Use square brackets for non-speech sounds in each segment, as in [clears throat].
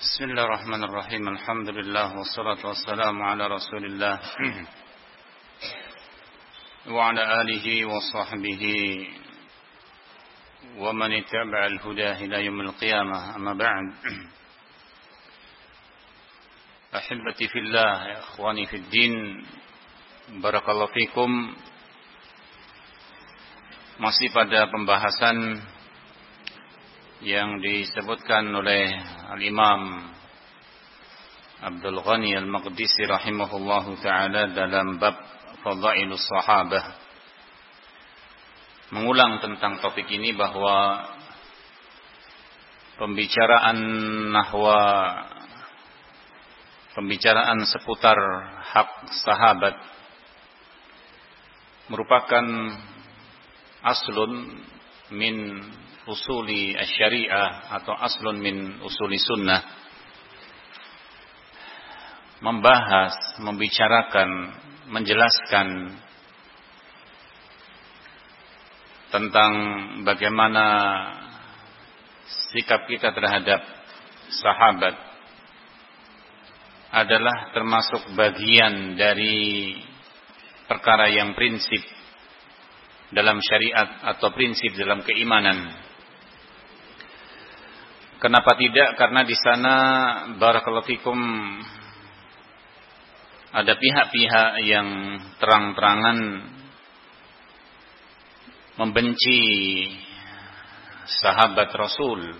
بسم الله الرحمن الرحيم الحمد لله والصلاة والسلام على رسول الله وعلى آله وصحبه ومن اتبع الهدى إلى يوم القيامة أما بعد أحبتي في الله يا أخواني في الدين بارك الله فيكم masih pada pembahasan yang disebutkan oleh Al-Imam Abdul Ghani Al-Maqdisi rahimahullahu taala dalam bab Fadailus Sahabah. Mengulang tentang topik ini bahwa pembicaraan nahwa pembicaraan seputar hak sahabat merupakan aslun min usuli syariah atau aslun min usuli sunnah membahas, membicarakan, menjelaskan tentang bagaimana sikap kita terhadap sahabat adalah termasuk bagian dari perkara yang prinsip dalam syariat atau prinsip dalam keimanan. Kenapa tidak? Karena di sana barakallahu fikum ada pihak-pihak yang terang-terangan membenci sahabat Rasul.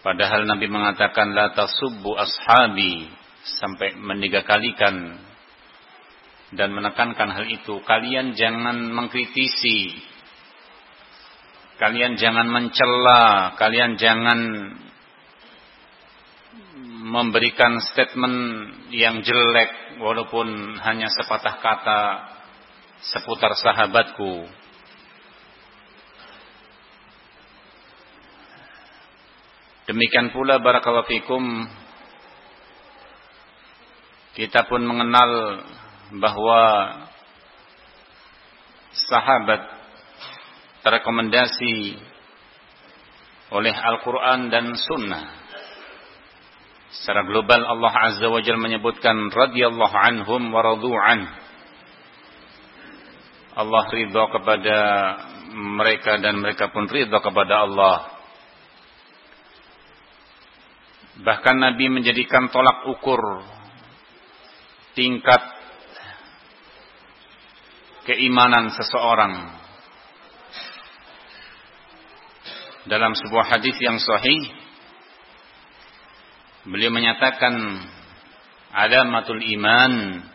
Padahal Nabi mengatakan la tasubbu ashabi sampai meniga kalikan dan menekankan hal itu. Kalian jangan mengkritisi. Kalian jangan mencela, kalian jangan memberikan statement yang jelek walaupun hanya sepatah kata seputar sahabatku. Demikian pula barakallahu fikum kita pun mengenal bahwa sahabat terekomendasi oleh Al-Quran dan Sunnah. Secara global Allah Azza wa Jal menyebutkan radhiyallahu anhum wa an. Allah ridha kepada mereka dan mereka pun ridha kepada Allah. Bahkan Nabi menjadikan tolak ukur tingkat keimanan seseorang. Dalam sebuah hadis yang sahih, beliau menyatakan alamatul iman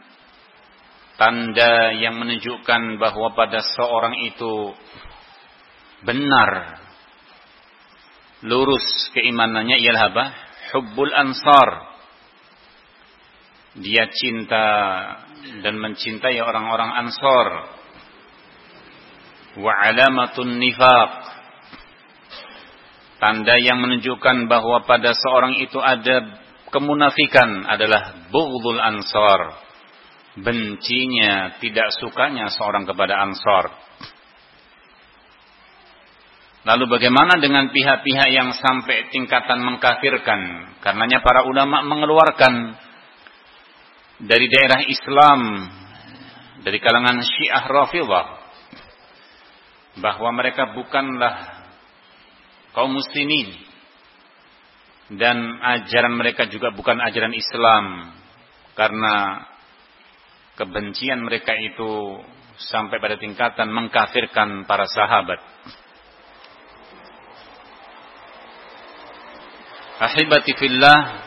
tanda yang menunjukkan bahwa pada seorang itu benar lurus keimanannya ialah apa? Hubbul ansar. Dia cinta dan mencintai orang-orang Ansor. Wa alamatun nifaq. Tanda yang menunjukkan bahwa pada seorang itu ada kemunafikan adalah bughdul ansor. Bencinya, tidak sukanya seorang kepada ansor. Lalu bagaimana dengan pihak-pihak yang sampai tingkatan mengkafirkan? Karenanya para ulama mengeluarkan dari daerah Islam dari kalangan Syiah Rafidhah bahwa mereka bukanlah kaum muslimin dan ajaran mereka juga bukan ajaran Islam karena kebencian mereka itu sampai pada tingkatan mengkafirkan para sahabat. Ahibati fillah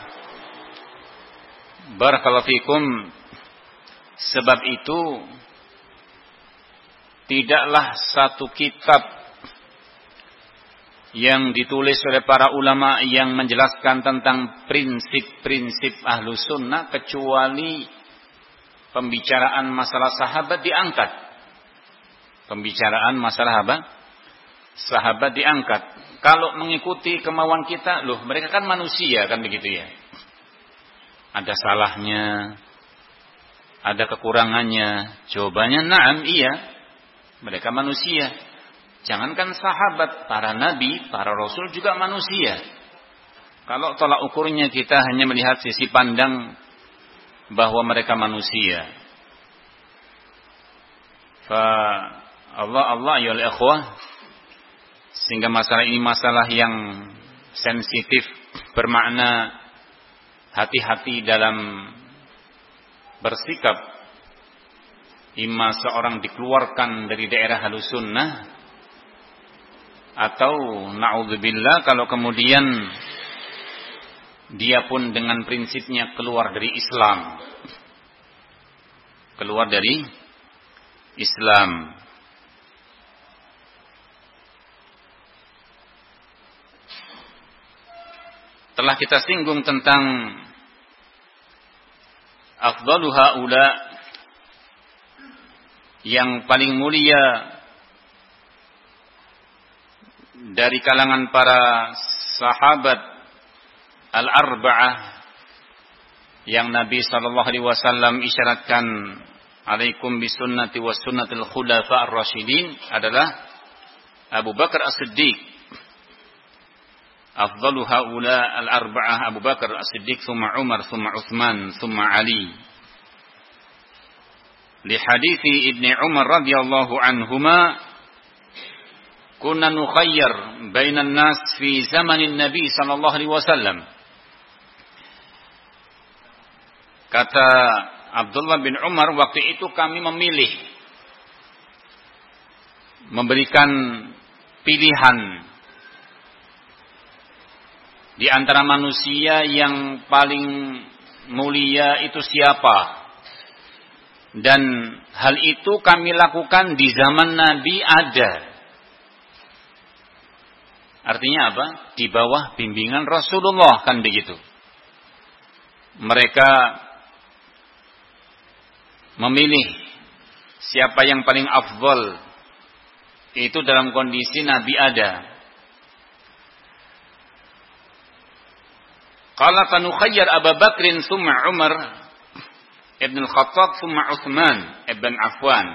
Barakallahu fikum. Sebab itu tidaklah satu kitab yang ditulis oleh para ulama yang menjelaskan tentang prinsip-prinsip ahlu sunnah kecuali pembicaraan masalah sahabat diangkat. Pembicaraan masalah apa? Sahabat diangkat. Kalau mengikuti kemauan kita, loh mereka kan manusia kan begitu ya ada salahnya, ada kekurangannya. Jawabannya na'am, iya. Mereka manusia. Jangankan sahabat, para nabi, para rasul juga manusia. Kalau tolak ukurnya kita hanya melihat sisi pandang bahwa mereka manusia. Fa Allah Allah ya ikhwah sehingga masalah ini masalah yang sensitif bermakna hati-hati dalam bersikap imma seorang dikeluarkan dari daerah halusunnah atau naudzubillah kalau kemudian dia pun dengan prinsipnya keluar dari Islam. Keluar dari Islam. Telah kita singgung tentang afdalu haula yang paling mulia dari kalangan para sahabat al-arba'ah yang Nabi sallallahu alaihi wasallam isyaratkan alaikum bisunnati was sunnatil khulafa ar-rasyidin adalah Abu Bakar As-Siddiq. Afdalu haula al-arba'ah Abu Bakar As-Siddiq thumma Umar thumma Uthman thumma Ali. Li hadithi Ibn Umar radhiyallahu anhuma kunna nukhayyar bainan nas fi zamanin Nabi sallallahu alaihi wasallam Kata Abdullah bin Umar, waktu itu kami memilih memberikan pilihan di antara manusia yang paling mulia itu siapa. Dan hal itu kami lakukan di zaman Nabi ada. Artinya apa? Di bawah bimbingan Rasulullah kan begitu. Mereka memilih siapa yang paling afdol itu dalam kondisi Nabi ada. Qala fanukhayyar Abu Bakrin summa Umar Ibn Al-Khattab summa Uthman Ibn Affan.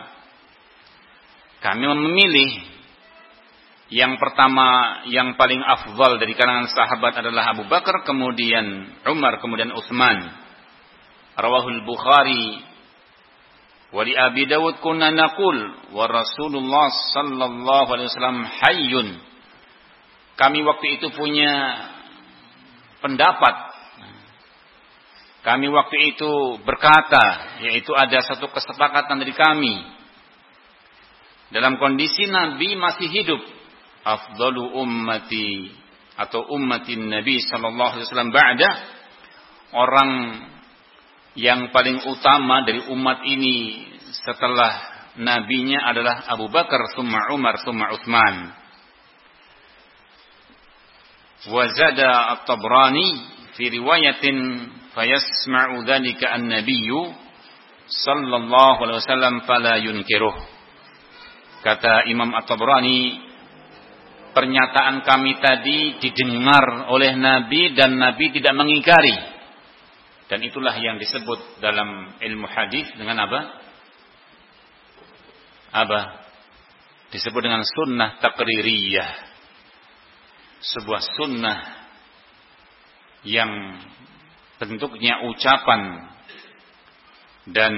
Kami memilih yang pertama yang paling afdal dari kalangan sahabat adalah Abu Bakar, kemudian Umar, kemudian Uthman. Rawahul Bukhari Wali Abi Dawud kunna naqul wa Rasulullah sallallahu alaihi wasallam hayyun. Kami waktu itu punya pendapat. Kami waktu itu berkata, yaitu ada satu kesepakatan dari kami. Dalam kondisi Nabi masih hidup. Afdalu ummati atau ummatin Nabi sallallahu alaihi wasallam ba'da orang yang paling utama dari umat ini setelah nabinya adalah Abu Bakar, summa Umar, summa Uthman. Wazada At-Tabrani fi riwayatin fayasma'u dhalika an-nabiyyu sallallahu alaihi wasallam fala yunkiruh. Kata Imam At-Tabrani, pernyataan kami tadi didengar oleh Nabi dan Nabi tidak mengingkari. Dan itulah yang disebut dalam ilmu hadis dengan apa? Apa? Disebut dengan sunnah takririyah. Sebuah sunnah yang bentuknya ucapan dan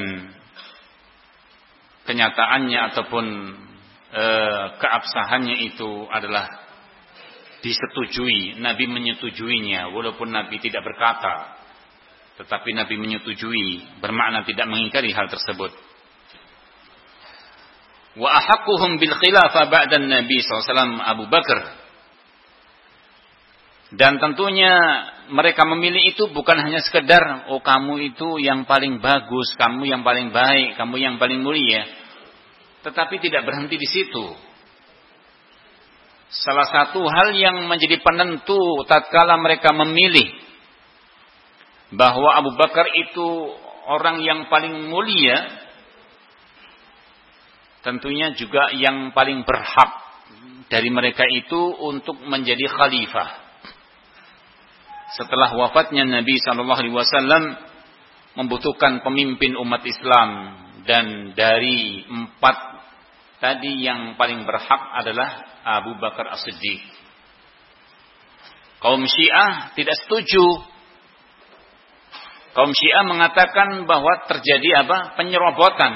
kenyataannya ataupun e, keabsahannya itu adalah disetujui, Nabi menyetujuinya walaupun Nabi tidak berkata tetapi Nabi menyetujui, bermakna tidak mengingkari hal tersebut. Wa ahaqquhum bil khilafah ba'da Nabi SAW Abu Bakar. Dan tentunya mereka memilih itu bukan hanya sekedar oh kamu itu yang paling bagus, kamu yang paling baik, kamu yang paling mulia. Tetapi tidak berhenti di situ. Salah satu hal yang menjadi penentu tatkala mereka memilih bahwa Abu Bakar itu orang yang paling mulia, tentunya juga yang paling berhak dari mereka itu untuk menjadi khalifah. Setelah wafatnya Nabi Shallallahu Alaihi Wasallam membutuhkan pemimpin umat Islam dan dari empat tadi yang paling berhak adalah Abu Bakar As-Siddiq. Kaum Syiah tidak setuju. Kaum Syiah mengatakan bahwa terjadi apa? Penyerobotan.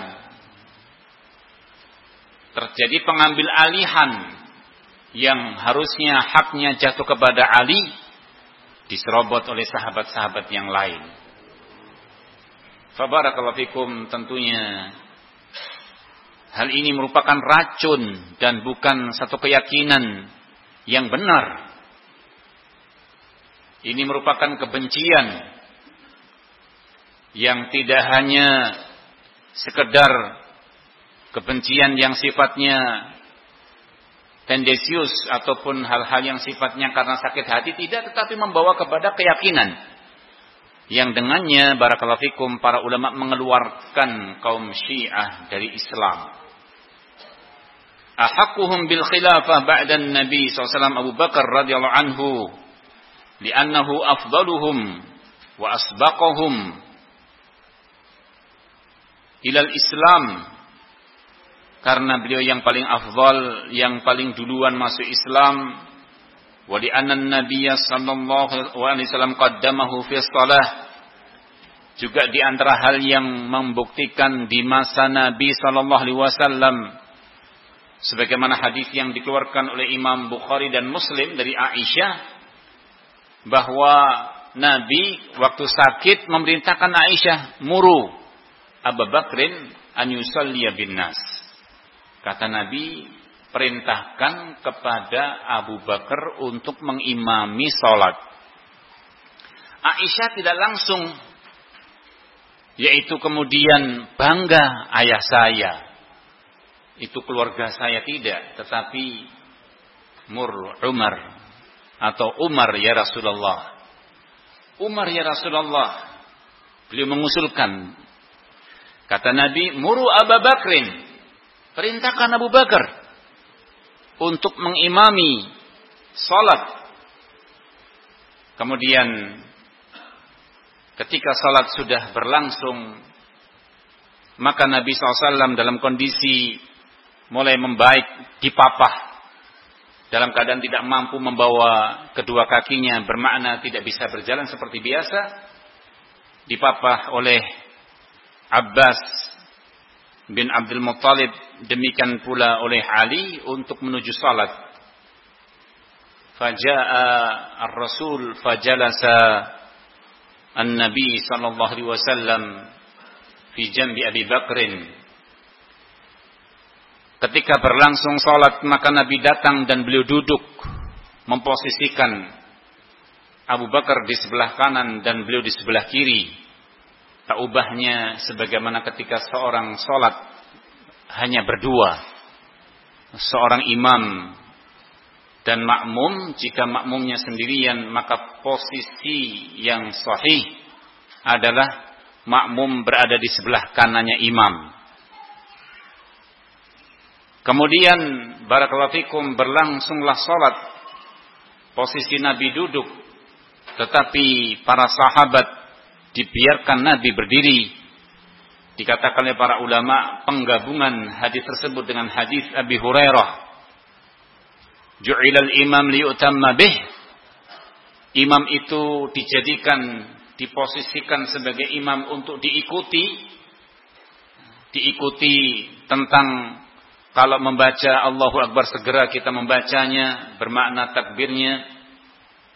Terjadi pengambil alihan yang harusnya haknya jatuh kepada Ali diserobot oleh sahabat-sahabat yang lain. Fabarakallahu fikum tentunya hal ini merupakan racun dan bukan satu keyakinan yang benar. Ini merupakan kebencian yang tidak hanya sekedar kebencian yang sifatnya tendensius ataupun hal-hal yang sifatnya karena sakit hati tidak tetapi membawa kepada keyakinan yang dengannya barakallahu fikum para ulama mengeluarkan kaum Syiah dari Islam. Ahakkuhum bil khilafah ba'da Nabi SAW Abu Bakar radhiyallahu anhu li'annahu afdaluhum wa asbaqahum ilal Islam karena beliau yang paling afdal, yang paling duluan masuk Islam. Wa li'anna an-nabiy sallallahu alaihi wasallam qaddamahu fi shalah. Juga di antara hal yang membuktikan di masa Nabi sallallahu alaihi wasallam sebagaimana hadis yang dikeluarkan oleh Imam Bukhari dan Muslim dari Aisyah bahwa Nabi waktu sakit memerintahkan Aisyah muru Abu Bakrin an yusalliya bin nas. Kata Nabi, perintahkan kepada Abu Bakar untuk mengimami salat. Aisyah tidak langsung yaitu kemudian bangga ayah saya. Itu keluarga saya tidak, tetapi Mur Umar atau Umar ya Rasulullah. Umar ya Rasulullah. Beliau mengusulkan. Kata Nabi, muru Abu Bakrin. Perintahkan Abu Bakar. Untuk mengimami salat. Kemudian ketika salat sudah berlangsung. Maka Nabi SAW dalam kondisi mulai membaik dipapah dalam keadaan tidak mampu membawa kedua kakinya bermakna tidak bisa berjalan seperti biasa dipapah oleh Abbas bin Abdul Muttalib demikian pula oleh Ali untuk menuju salat faja'a ar-rasul fajalasa an-nabi sallallahu alaihi wasallam fi jambi Abi Bakrin Ketika berlangsung sholat maka Nabi datang dan beliau duduk memposisikan Abu Bakar di sebelah kanan dan beliau di sebelah kiri. Tak ubahnya sebagaimana ketika seorang sholat hanya berdua. Seorang imam dan makmum, jika makmumnya sendirian maka posisi yang sahih adalah makmum berada di sebelah kanannya imam. Kemudian barakallahu fikum berlangsunglah salat. Posisi Nabi duduk tetapi para sahabat dibiarkan Nabi berdiri. Dikatakan oleh para ulama penggabungan hadis tersebut dengan hadis Abi Hurairah. Ju'ilal imam liyutamma bih. Imam itu dijadikan diposisikan sebagai imam untuk diikuti diikuti tentang kalau membaca Allahu Akbar segera kita membacanya, bermakna takbirnya.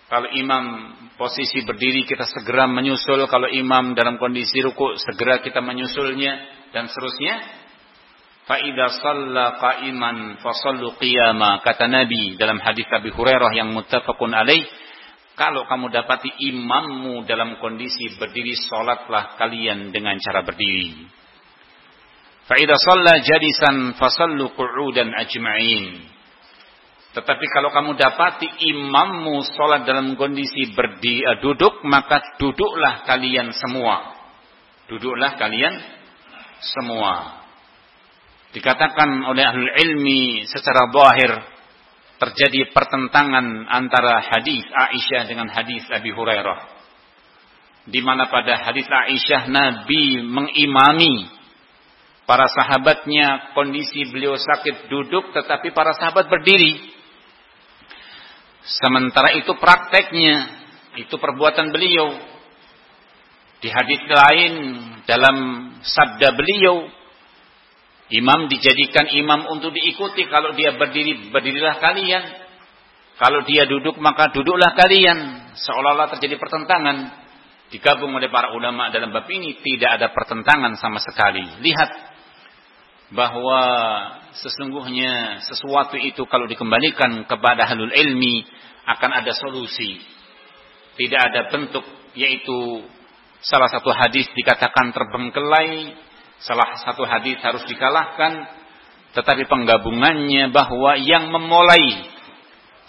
Kalau imam posisi berdiri kita segera menyusul. Kalau imam dalam kondisi ruku segera kita menyusulnya dan seterusnya. Fa'idha salla qa'iman fasallu qiyama. Kata Nabi dalam hadis Abi Hurairah yang muttafaqun alaih. Kalau kamu dapati imammu dalam kondisi berdiri, solatlah kalian dengan cara berdiri. Fa'idha salla jadisan fasallu qu'udan ajma'in. Tetapi kalau kamu dapati imammu sholat dalam kondisi berdi, uh, duduk, maka duduklah kalian semua. Duduklah kalian semua. Dikatakan oleh ahli ilmi secara zahir terjadi pertentangan antara hadis Aisyah dengan hadis Abi Hurairah. Di mana pada hadis Aisyah Nabi mengimami Para sahabatnya kondisi beliau sakit duduk tetapi para sahabat berdiri. Sementara itu prakteknya, itu perbuatan beliau. Di hadis lain dalam sabda beliau, imam dijadikan imam untuk diikuti. Kalau dia berdiri, berdirilah kalian. Kalau dia duduk, maka duduklah kalian. Seolah-olah terjadi pertentangan. Digabung oleh para ulama dalam bab ini tidak ada pertentangan sama sekali. Lihat bahwa sesungguhnya sesuatu itu kalau dikembalikan kepada halul ilmi akan ada solusi. Tidak ada bentuk yaitu salah satu hadis dikatakan terbengkelai, salah satu hadis harus dikalahkan, tetapi penggabungannya bahwa yang memulai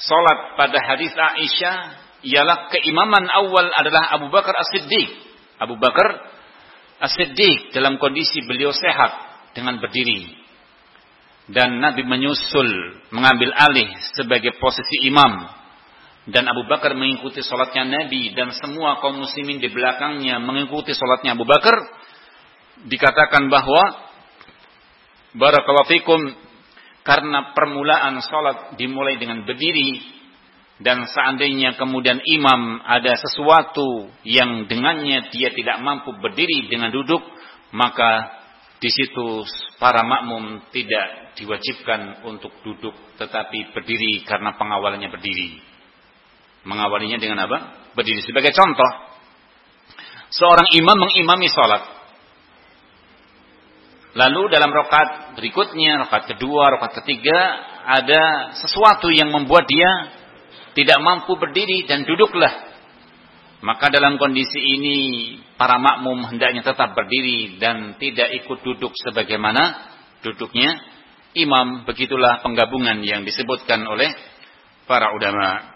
salat pada hadis Aisyah ialah keimaman awal adalah Abu Bakar As-Siddiq. Abu Bakar As-Siddiq dalam kondisi beliau sehat dengan berdiri. Dan Nabi menyusul mengambil alih sebagai posisi imam dan Abu Bakar mengikuti sholatnya Nabi dan semua kaum muslimin di belakangnya mengikuti sholatnya Abu Bakar dikatakan bahwa barakallahu fikum karena permulaan sholat dimulai dengan berdiri dan seandainya kemudian imam ada sesuatu yang dengannya dia tidak mampu berdiri dengan duduk maka di situ para makmum tidak diwajibkan untuk duduk tetapi berdiri karena pengawalannya berdiri Mengawalinya dengan apa? Berdiri. Sebagai contoh, seorang imam mengimami sholat. Lalu dalam rokat berikutnya, rokat kedua, rokat ketiga, ada sesuatu yang membuat dia tidak mampu berdiri dan duduklah. Maka dalam kondisi ini para makmum hendaknya tetap berdiri dan tidak ikut duduk sebagaimana duduknya imam. Begitulah penggabungan yang disebutkan oleh para ulama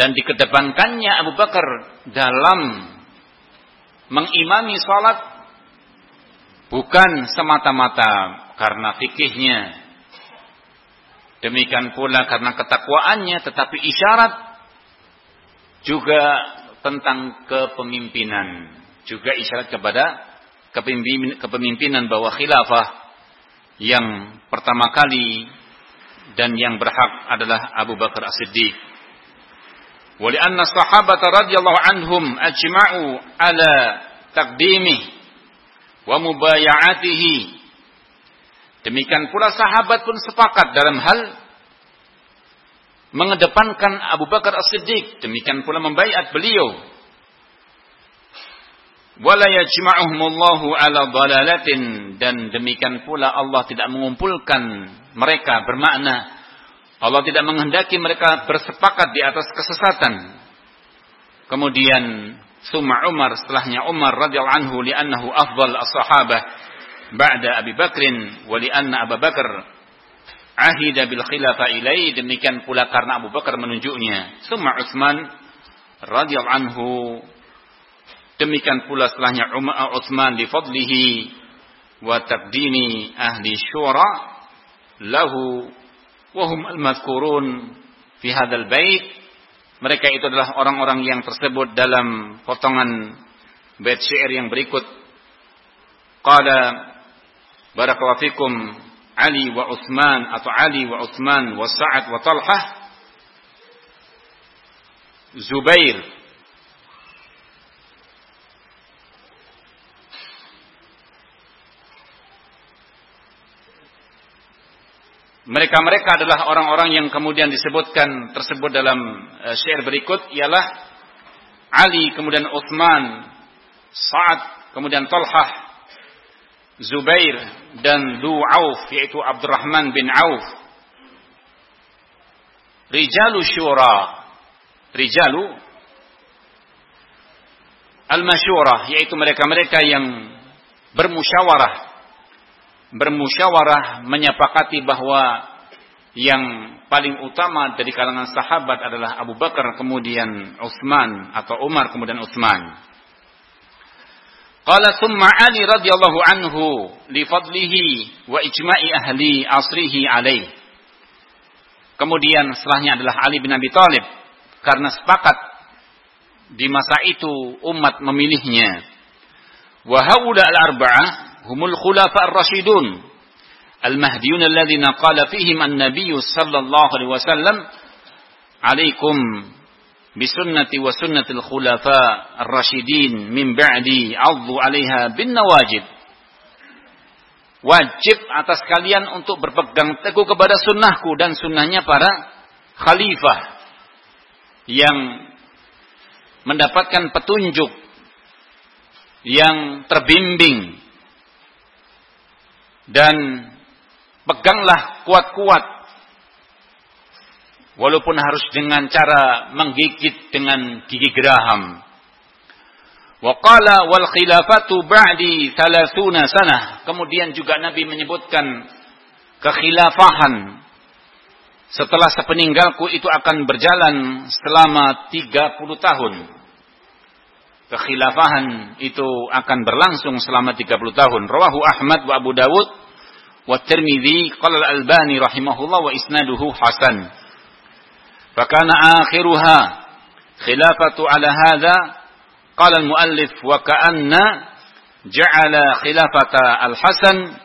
dan dikedepankannya Abu Bakar dalam mengimami salat bukan semata-mata karena fikihnya demikian pula karena ketakwaannya tetapi isyarat juga tentang kepemimpinan. Juga isyarat kepada kepemimpinan bahwa khilafah yang pertama kali dan yang berhak adalah Abu Bakar As-Siddiq. Walianna sahabata radhiyallahu anhum ajma'u ala taqdimi wa mubaya'atihi. Demikian pula sahabat pun sepakat dalam hal mengedepankan Abu Bakar As-Siddiq. Demikian pula membaiat beliau. Wala yajma'uhumullahu ala dalalatin dan demikian pula Allah tidak mengumpulkan mereka bermakna Allah tidak menghendaki mereka bersepakat di atas kesesatan. Kemudian summa Umar setelahnya Umar radhiyallahu anhu li'annahu afdal as-sahabah ba'da Abi Bakrin wa li'anna Abu Bakar ahida bil khilafa ilai demikian pula karena Abu Bakar menunjuknya. Summa Utsman radhiyallahu anhu demikian pula setelahnya Umar Utsman li fadlihi wa taqdimi ahli syura lahu wahum al-mazkurun fi hadzal bait mereka itu adalah orang-orang yang tersebut dalam potongan bait syair yang berikut qala barakallahu fikum Ali wa Utsman atau Ali wa Utsman wa Sa'ad wa Talhah Zubair. Mereka-mereka adalah orang-orang yang kemudian disebutkan tersebut dalam uh, syair berikut ialah Ali, kemudian Uthman, Sa'ad, kemudian Talhah, Zubair dan Du Auf yaitu Abdurrahman bin Auf. Rijalu syura. Rijalu al-masyurah yaitu mereka-mereka yang bermusyawarah bermusyawarah menyepakati bahwa yang paling utama dari kalangan sahabat adalah Abu Bakar kemudian Utsman atau Umar kemudian Utsman. Qala summa Ali radhiyallahu anhu li fadlihi wa ijma'i ahli asrihi alaih. Kemudian setelahnya adalah Ali bin Abi Thalib karena sepakat di masa itu umat memilihnya. Wa haula al-arba'ah humul khulafa ar-rasyidun al-mahdiyun alladhina qala fihim an-nabiy sallallahu alaihi wasallam alaikum bisunnati wa sunnatil khulafa ar-rasyidin min ba'di 'addu 'alaiha bin nawajid. Wajib atas kalian untuk berpegang teguh kepada sunnahku dan sunnahnya para khalifah yang mendapatkan petunjuk yang terbimbing dan peganglah kuat-kuat walaupun harus dengan cara menggigit dengan gigi geraham. Wa qala wal khilafatu ba'di 30 sanah. Kemudian juga Nabi menyebutkan kekhilafahan setelah sepeninggalku itu akan berjalan selama 30 tahun. Kekhilafahan itu akan berlangsung selama 30 tahun. Rawahu Ahmad wa Abu Dawud wa Tirmidzi qala Al-Albani rahimahullah wa isnaduhu hasan. Fakana akhiruha khilafatu ala hadha. Qala al-muallif wa ka'anna ja'ala khilafata al-Hasan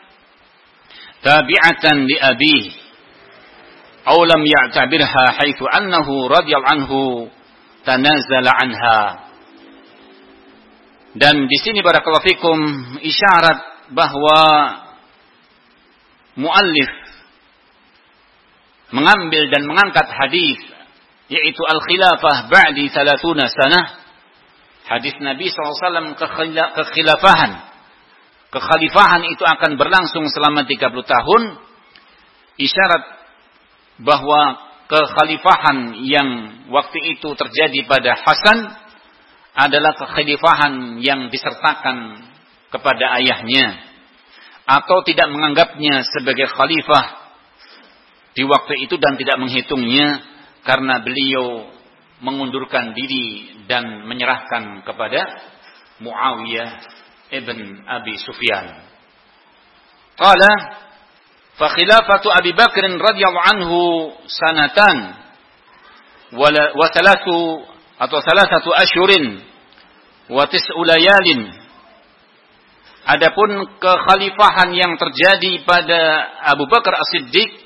tabi'atan li abihi aw lam ya'tabirha haitsu annahu dan di sini barakallahu fikum isyarat bahwa muallif mengambil dan mengangkat hadis yaitu al-khilafah ba'di 30 sanah. Hadis Nabi SAW kekhilafahan kekhalifahan itu akan berlangsung selama 30 tahun. Isyarat bahwa kekhalifahan yang waktu itu terjadi pada Hasan adalah kekhalifahan yang disertakan kepada ayahnya atau tidak menganggapnya sebagai khalifah di waktu itu dan tidak menghitungnya karena beliau mengundurkan diri dan menyerahkan kepada Muawiyah ibn Abi Sufyan. Qala fa khilafatu Abi Bakr radhiyallahu anhu sanatan wa thalathu atau salah satu asyurin wa tis'u layalin adapun kekhalifahan yang terjadi pada Abu Bakar As-Siddiq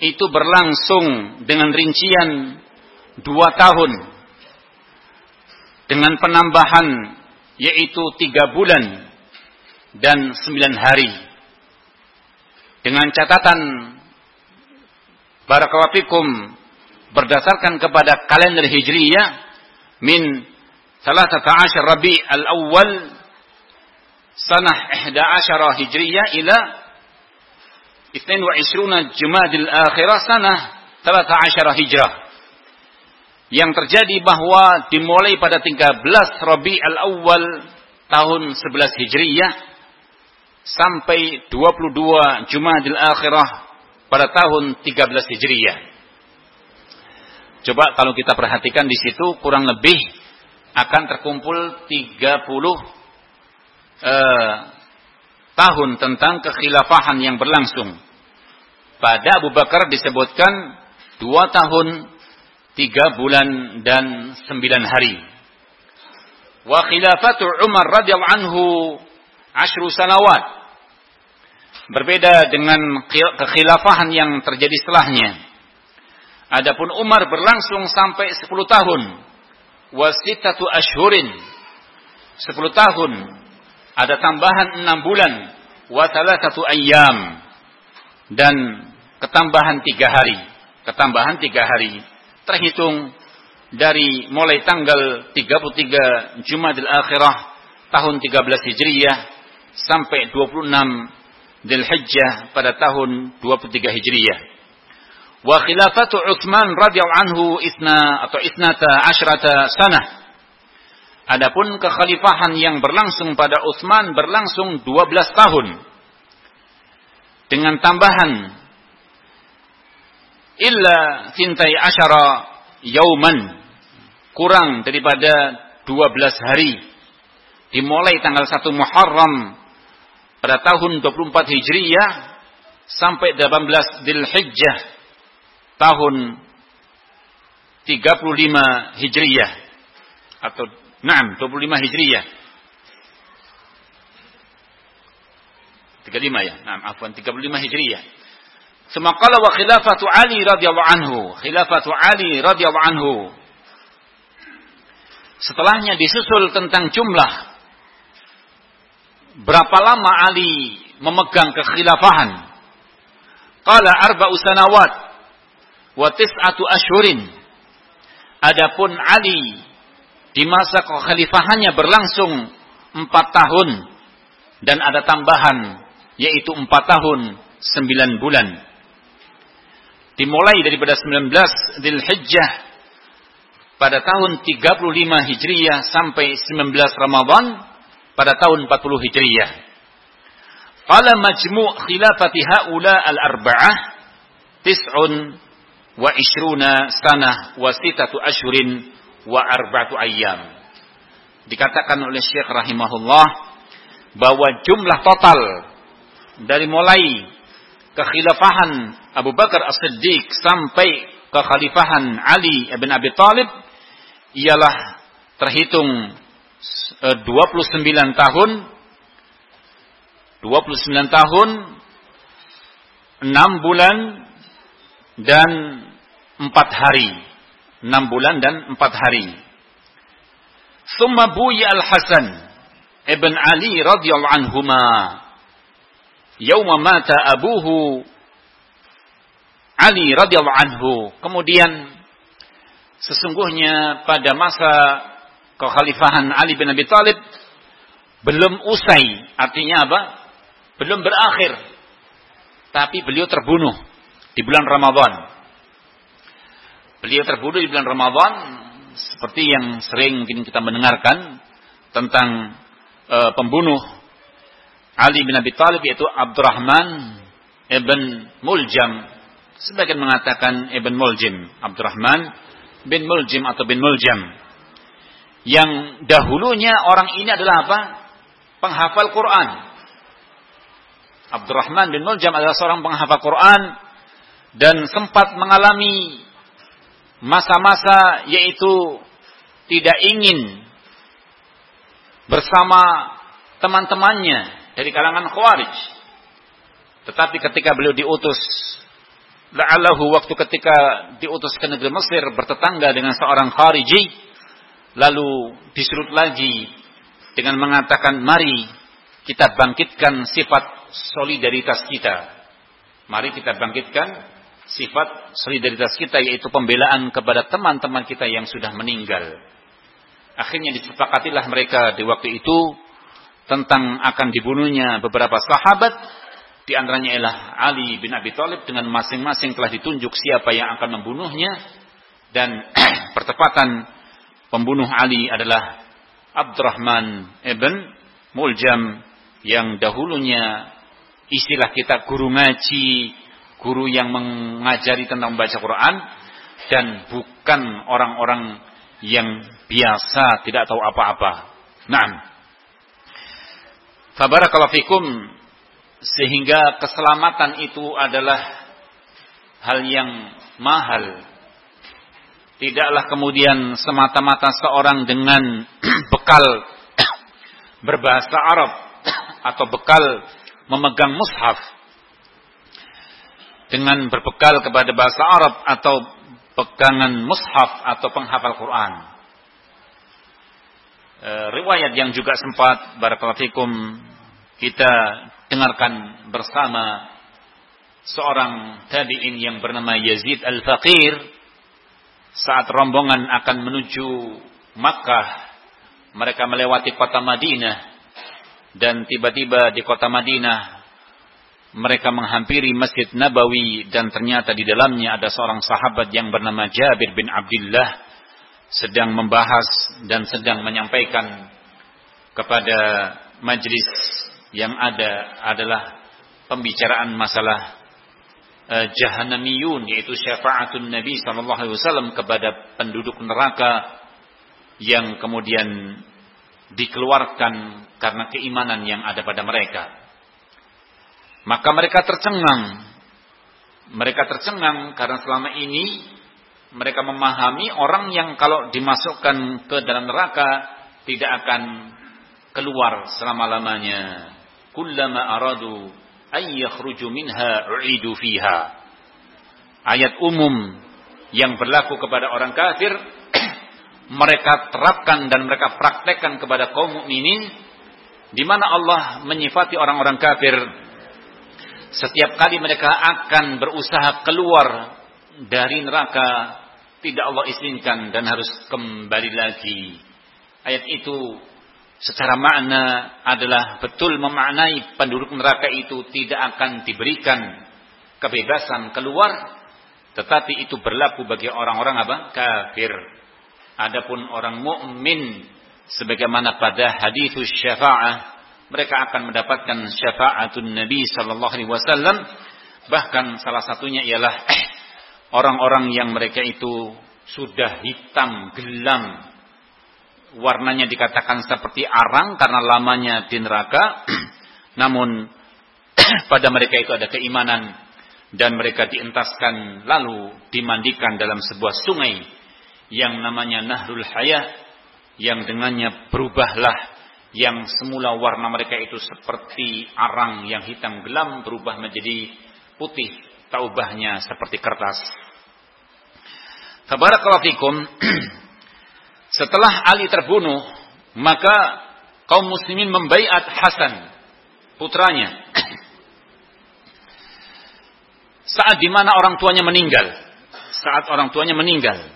itu berlangsung dengan rincian dua tahun. Dengan penambahan yaitu tiga bulan dan sembilan hari. Dengan catatan Barakallahu berdasarkan kepada kalender Hijriyah min 13 Rabi al-Awwal sanah 11 Hijriyah ila 22 Jumadil Akhirah sanah 13 Hijrah yang terjadi bahwa dimulai pada 13 Rabi al-Awwal tahun 11 Hijriyah sampai 22 Jumadil Akhirah pada tahun 13 Hijriyah. Coba kalau kita perhatikan di situ kurang lebih akan terkumpul 30 eh, tahun tentang kekhilafahan yang berlangsung. Pada Abu Bakar disebutkan dua tahun, tiga bulan dan sembilan hari. Wa khilafatu Umar radhiyallahu anhu ashru salawat. Berbeda dengan kekhilafahan yang terjadi setelahnya Adapun Umar berlangsung sampai 10 tahun. Wasitatu ashhurin. 10 tahun. Ada tambahan 6 bulan. Wa satu ayyam. Dan ketambahan 3 hari. Ketambahan 3 hari. Terhitung dari mulai tanggal 33 Jumadil Akhirah tahun 13 Hijriyah sampai 26 Dhul Hijjah pada tahun 23 Hijriyah. Wa khilafatu Utsman radhiyallahu anhu isna atau isnata asyrata sanah. Adapun kekhalifahan yang berlangsung pada Utsman berlangsung 12 tahun. Dengan tambahan illa sintai asyara yauman kurang daripada 12 hari dimulai tanggal 1 Muharram pada tahun 24 Hijriyah sampai 18 Dzulhijjah tahun 35 Hijriyah atau 6 25 Hijriyah 35 ya. Nah, afwan 35 Hijriyah. Semakala wa khilafatu Ali radhiyallahu anhu. Khilafatu Ali radhiyallahu anhu. Setelahnya disusul tentang jumlah. Berapa lama Ali memegang kekhilafahan. Qala arba'u sanawat wa tis'atu ashhurin. Adapun Ali di masa kekhalifahannya berlangsung empat tahun dan ada tambahan yaitu empat tahun sembilan bulan dimulai daripada 19 Dzulhijjah pada tahun 35 Hijriyah sampai 19 Ramadan pada tahun 40 Hijriyah. Qala majmu' khilafati haula al-arba'ah tis'un wa ishruna sanah wa sitatu ashhurin wa arba'atu ayyam. Dikatakan oleh Syekh rahimahullah bahwa jumlah total dari mulai kekhilafahan Abu Bakar As-Siddiq sampai kekhalifahan Ali bin Abi Thalib ialah terhitung 29 eh, tahun 29 tahun 6 bulan dan 4 hari 6 bulan dan 4 hari Summa buya al-Hasan ibn Ali radhiyallahu anhuma yauma mata abuhu Ali radhiyallahu anhu. Kemudian sesungguhnya pada masa kekhalifahan Ali bin Abi Thalib belum usai, artinya apa? Belum berakhir. Tapi beliau terbunuh di bulan Ramadan. Beliau terbunuh di bulan Ramadan seperti yang sering mungkin kita mendengarkan tentang e, pembunuh Ali bin Abi Thalib yaitu Abdurrahman ibn Muljam. Sebagian mengatakan ibn Muljim, Abdurrahman bin Muljim atau bin Muljam. Yang dahulunya orang ini adalah apa? Penghafal Quran. Abdurrahman bin Muljam adalah seorang penghafal Quran dan sempat mengalami masa-masa yaitu tidak ingin bersama teman-temannya dari kalangan Khawarij. Tetapi ketika beliau diutus la'allahu waktu ketika diutus ke negeri Mesir bertetangga dengan seorang Khariji lalu disuruh lagi dengan mengatakan mari kita bangkitkan sifat solidaritas kita. Mari kita bangkitkan sifat solidaritas kita yaitu pembelaan kepada teman-teman kita yang sudah meninggal. Akhirnya disepakatilah mereka di waktu itu tentang akan dibunuhnya beberapa sahabat di antaranya ialah Ali bin Abi Thalib dengan masing-masing telah ditunjuk siapa yang akan membunuhnya dan [clears throat] pertepatan pembunuh Ali adalah Abdurrahman ibn Muljam yang dahulunya istilah kita guru ngaji, guru yang mengajari tentang membaca Quran dan bukan orang-orang yang biasa tidak tahu apa-apa. Nah, Fabarakallahu fikum sehingga keselamatan itu adalah hal yang mahal. Tidaklah kemudian semata-mata seorang dengan [clears throat] bekal [clears throat] berbahasa Arab atau bekal memegang mushaf dengan berbekal kepada bahasa Arab atau pegangan mushaf atau penghafal Quran. E, riwayat yang juga sempat barakallahu fikum kita dengarkan bersama seorang tabi'in yang bernama Yazid Al-Faqir saat rombongan akan menuju Makkah mereka melewati kota Madinah dan tiba-tiba di kota Madinah mereka menghampiri Masjid Nabawi dan ternyata di dalamnya ada seorang sahabat yang bernama Jabir bin Abdullah sedang membahas dan sedang menyampaikan kepada majlis yang ada adalah pembicaraan masalah uh, jahannamiyun yaitu syafaatun Nabi sallallahu alaihi wasallam kepada penduduk neraka yang kemudian dikeluarkan karena keimanan yang ada pada mereka. Maka mereka tercengang. Mereka tercengang karena selama ini mereka memahami orang yang kalau dimasukkan ke dalam neraka tidak akan keluar selama-lamanya kullama aradu an yakhruju minha u'idu fiha. ayat umum yang berlaku kepada orang kafir [clears throat] mereka terapkan dan mereka praktekkan kepada kaum mukminin di mana Allah menyifati orang-orang kafir setiap kali mereka akan berusaha keluar dari neraka tidak Allah izinkan dan harus kembali lagi. Ayat itu secara makna adalah betul memaknai penduduk neraka itu tidak akan diberikan kebebasan keluar tetapi itu berlaku bagi orang-orang apa? kafir. Adapun orang mukmin sebagaimana pada hadis syafaah mereka akan mendapatkan syafaatun Nabi sallallahu alaihi wasallam. Bahkan salah satunya ialah orang-orang yang mereka itu sudah hitam gelam warnanya dikatakan seperti arang karena lamanya di neraka. [clears throat] Namun [clears throat] pada mereka itu ada keimanan dan mereka dientaskan lalu dimandikan dalam sebuah sungai yang namanya Nahrul Hayah yang dengannya berubahlah yang semula warna mereka itu seperti arang yang hitam gelam berubah menjadi putih taubahnya seperti kertas. Tabarakallahu. [clears throat] Setelah Ali terbunuh, maka kaum muslimin membaiat Hasan, putranya. [clears throat] Saat di mana orang tuanya meninggal. Saat orang tuanya meninggal.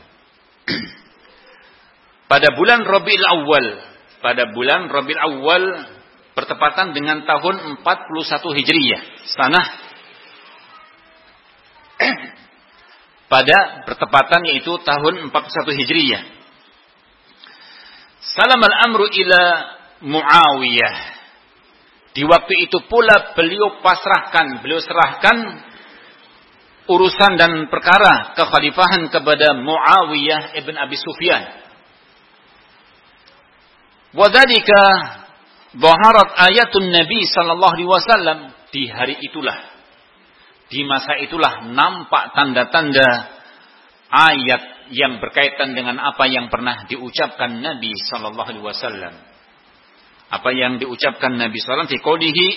[clears throat] Pada bulan Rabiul Awal, pada bulan Rabiul Awal bertepatan dengan tahun 41 Hijriyah, sanah [clears throat] pada bertepatan yaitu tahun 41 Hijriyah. Salam al-amru ila Muawiyah. Di waktu itu pula beliau pasrahkan, beliau serahkan urusan dan perkara kekhalifahan kepada Muawiyah ibn Abi Sufyan. Wadhalika dhaharat ayatun Nabi sallallahu alaihi wasallam di hari itulah di masa itulah nampak tanda-tanda ayat yang berkaitan dengan apa yang pernah diucapkan Nabi sallallahu alaihi wasallam. Apa yang diucapkan Nabi sallallahu alaihi wasallam di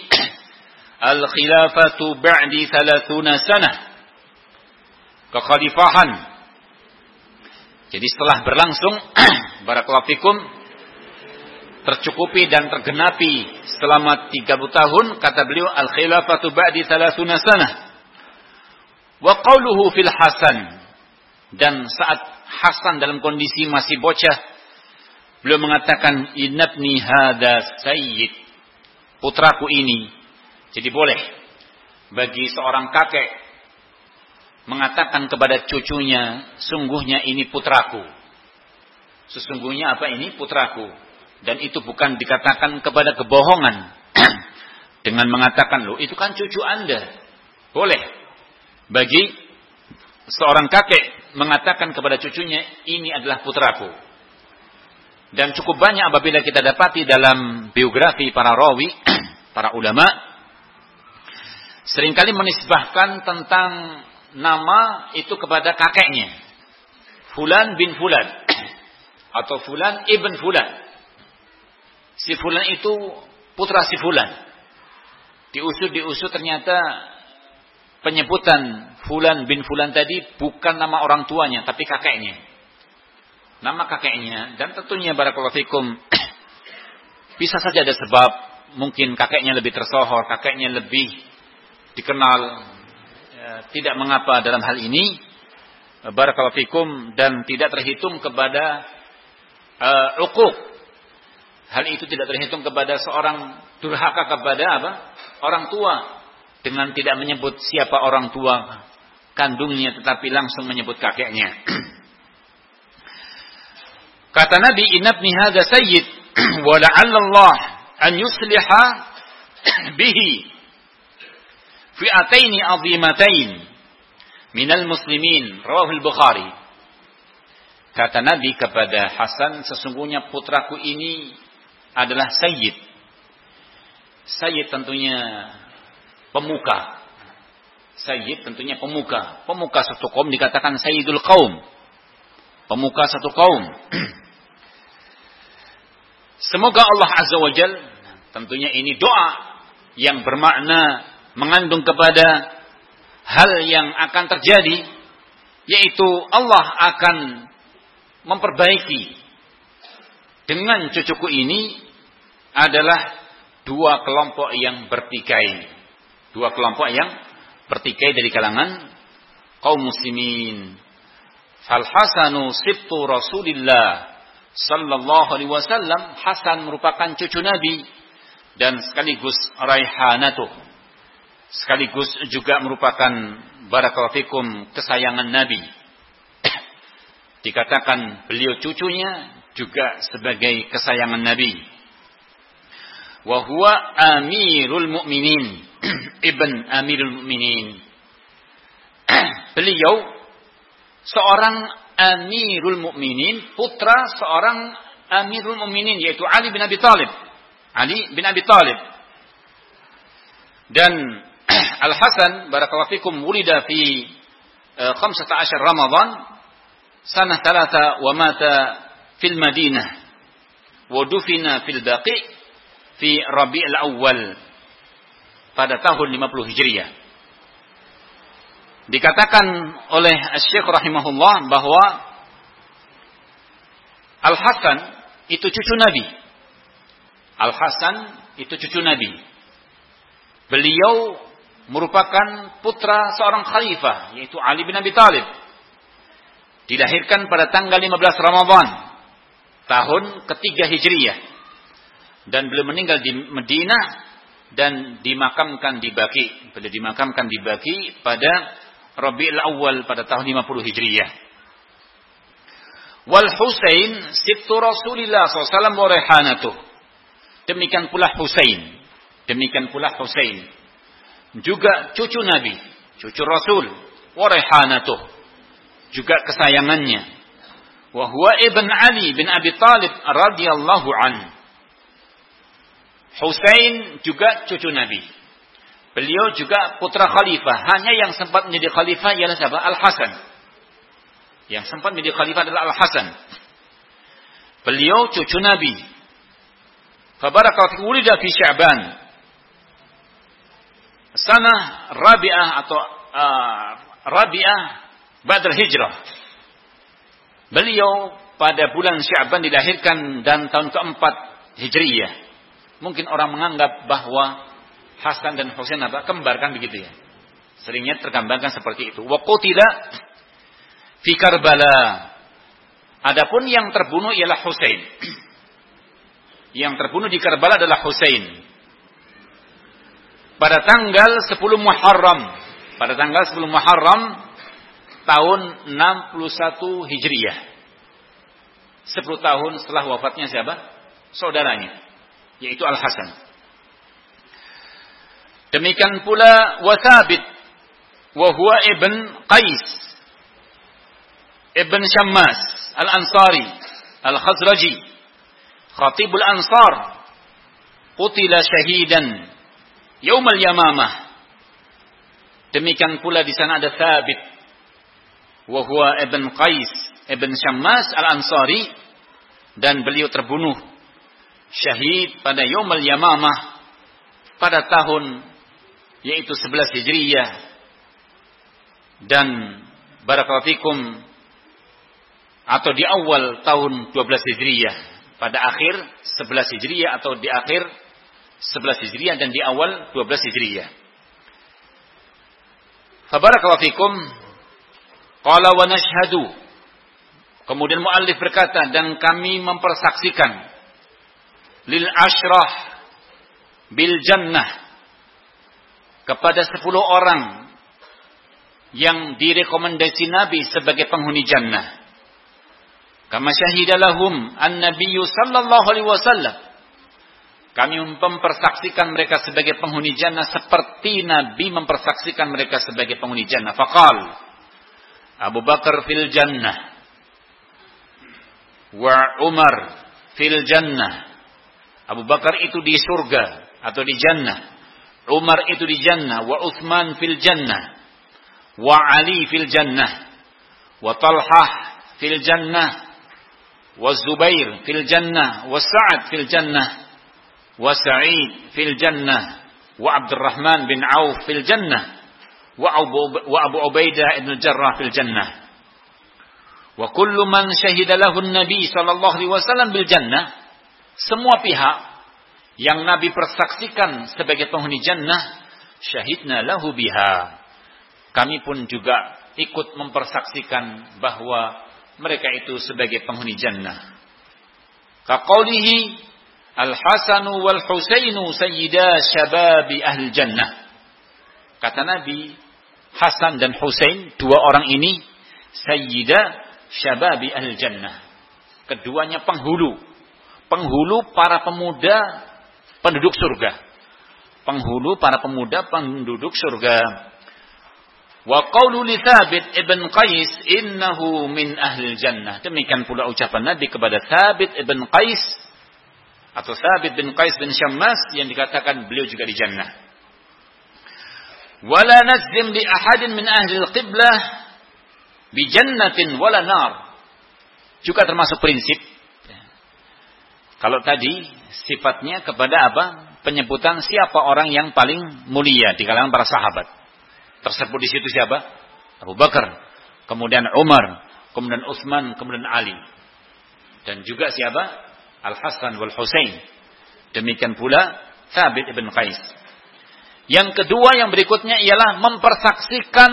[clears throat] Al-khilafatu ba'di 30 sanah. Kekhalifahan. Jadi setelah berlangsung [clears throat] barakallahu tercukupi dan tergenapi selama 30 tahun kata beliau al-khilafatu ba'di 30 sanah. Wa qawluhu fil Hasan. Dan saat Hasan dalam kondisi masih bocah beliau mengatakan inabni hada sayyid. Putraku ini. Jadi boleh bagi seorang kakek mengatakan kepada cucunya sungguhnya ini putraku. Sesungguhnya apa ini? Putraku dan itu bukan dikatakan kepada kebohongan [clears throat] dengan mengatakan loh itu kan cucu anda boleh bagi seorang kakek mengatakan kepada cucunya, ini adalah putraku. Dan cukup banyak apabila kita dapati dalam biografi para rawi, [clears throat] para ulama, sering kali menisbahkan tentang nama itu kepada kakeknya. Fulan bin Fulan. [clears throat] Atau Fulan ibn Fulan. Si Fulan itu putra si Fulan. Diusut-diusut ternyata penyebutan Fulan bin Fulan tadi bukan nama orang tuanya, tapi kakeknya. Nama kakeknya, dan tentunya barakallahu fikum, [clears throat] bisa saja ada sebab, mungkin kakeknya lebih tersohor, kakeknya lebih dikenal, ya, tidak mengapa dalam hal ini, barakallahu fikum, dan tidak terhitung kepada uh. Hal itu tidak terhitung kepada seorang durhaka kepada apa? Orang tua dengan tidak menyebut siapa orang tua kandungnya tetapi langsung menyebut kakeknya. [clears throat] Kata Nabi, "Inabni hadza sayyid [clears throat] wa la'alla an yusliha [clears throat] bihi fi'ataini 'azimatain minal muslimin." Rawahu al-Bukhari. Kata Nabi kepada Hasan, sesungguhnya putraku ini adalah sayyid. Sayyid tentunya pemuka. Sayyid tentunya pemuka. Pemuka satu kaum dikatakan sayyidul kaum. Pemuka satu kaum. [clears throat] Semoga Allah Azza wa Jal, tentunya ini doa yang bermakna mengandung kepada hal yang akan terjadi yaitu Allah akan memperbaiki dengan cucuku ini adalah dua kelompok yang bertikai. Dua kelompok yang bertikai dari kalangan kaum muslimin. Fal Hasanu sibtu Rasulillah sallallahu alaihi wasallam Hasan merupakan cucu Nabi dan sekaligus raihanatu sekaligus juga merupakan barakallahu fikum kesayangan Nabi. [coughs] Dikatakan beliau cucunya juga sebagai kesayangan Nabi. Wa huwa Amirul Mukminin, [clears throat] Ibn Amirul Mukminin. [clears throat] beliau seorang Amirul Mukminin, putra seorang Amirul Mukminin yaitu Ali bin Abi Thalib. Ali bin Abi Thalib. Dan [clears throat] Al-Hasan barakallahu fikum wulida fi 15 Ramadan sanah thalatha wa mata fil Madinah wa dufina fil Baqi fi Rabi'ul Awal pada tahun 50 Hijriah. Dikatakan oleh Syekh rahimahullah bahwa Al-Hasan itu cucu Nabi. Al-Hasan itu cucu Nabi. Beliau merupakan putra seorang khalifah yaitu Ali bin Abi Thalib. Dilahirkan pada tanggal 15 Ramadhan tahun ketiga Hijriyah dan beliau meninggal di Madinah dan dimakamkan di Baki. Beliau dimakamkan di Baki pada Rabiul Awal pada tahun 50 Hijriyah. Wal Husain sibtu Rasulillah SAW wa rehanatuh. Demikian pula Husain. Demikian pula Husain juga cucu Nabi, cucu Rasul, warehanatuh, juga kesayangannya. Wahwa ibn Ali bin Abi Talib radhiyallahu an. Husain juga cucu Nabi. Beliau juga putra khalifah. Hanya yang sempat menjadi khalifah ialah siapa? Al-Hasan. Yang sempat menjadi khalifah adalah Al-Hasan. Beliau cucu Nabi. Fabarakat wulida fi Sya'ban sanah Rabi'ah atau uh, Rabi'ah Badr Hijrah. Beliau pada bulan Sya'ban dilahirkan dan tahun keempat Hijriyah. Mungkin orang menganggap bahwa Hasan dan Husain apa kembar kan begitu ya. Seringnya tergambarkan seperti itu. Wa qutila fi Karbala. Adapun yang terbunuh ialah Husain. [clears throat] yang terbunuh di Karbala adalah Husain pada tanggal 10 Muharram. Pada tanggal 10 Muharram tahun 61 Hijriah. 10 tahun setelah wafatnya siapa? Saudaranya, yaitu Al-Hasan. Demikian pula wa huwa ibn Qais ibn Shammas Al-Ansari Al-Khazraji Khatibul Ansar qutila syahidan Yaumal Yamamah. Demikian pula di sana ada Thabit. Wahwa Ibn Qais Ibn Syammas Al-Ansari. Dan beliau terbunuh. Syahid pada Yaumal Yamamah. Pada tahun yaitu 11 Hijriyah. Dan Barakalafikum atau di awal tahun 12 Hijriyah pada akhir 11 Hijriyah atau di akhir 11 Hijriah dan di awal 12 Hijriah. Fabarakallahu. Qala wa nashhadu. Kemudian muallif berkata dan kami mempersaksikan lil ashrah bil jannah kepada 10 orang yang direkomendasi Nabi sebagai penghuni jannah. Kama syahidalahum an-nabiyyu sallallahu alaihi wasallam kami mempersaksikan mereka sebagai penghuni jannah seperti Nabi mempersaksikan mereka sebagai penghuni jannah. Fakal Abu Bakar fil jannah wa Umar fil jannah. Abu Bakar itu di surga atau di jannah. Umar itu di jannah. Wa Uthman fil jannah. Wa Ali fil jannah. Wa Talhah fil jannah. Wa Zubair fil jannah. Wa Sa'ad fil jannah. Wa Sa'id fil jannah. Wa Abdurrahman bin Auf fil jannah. Wa Abu, wa Abu Ubaidah ibn Jarrah fil jannah. Wa kullu man syahida lahu nabi sallallahu alaihi wasallam bil jannah semua pihak yang Nabi persaksikan sebagai penghuni jannah, syahidna lahu biha. Kami pun juga ikut mempersaksikan bahwa mereka itu sebagai penghuni jannah. Kaqaulihi Al-Hasanu wal Husainu sayyida syababi ahli jannah. Kata Nabi, Hasan dan Husain, dua orang ini sayyida syababi ahli jannah. Keduanya penghulu. Penghulu para pemuda penduduk surga. Penghulu para pemuda penduduk surga. Wa qawlu li Thabit ibn Qais innahu min ahli jannah. Demikian pula ucapan Nabi kepada Thabit ibn Qais atau Thabit bin Qais bin Syammas yang dikatakan beliau juga di jannah. Wala nazim li ahadin min ahli al-qiblah bi jannatin wala nar. Juga termasuk prinsip. Kalau tadi sifatnya kepada apa? Penyebutan siapa orang yang paling mulia di kalangan para sahabat. Tersebut di situ siapa? Abu Bakar, kemudian Umar, kemudian Utsman, kemudian Ali. Dan juga siapa? Al-Hasan wal Husain. Demikian pula Thabit ibn Qais. Yang kedua yang berikutnya ialah mempersaksikan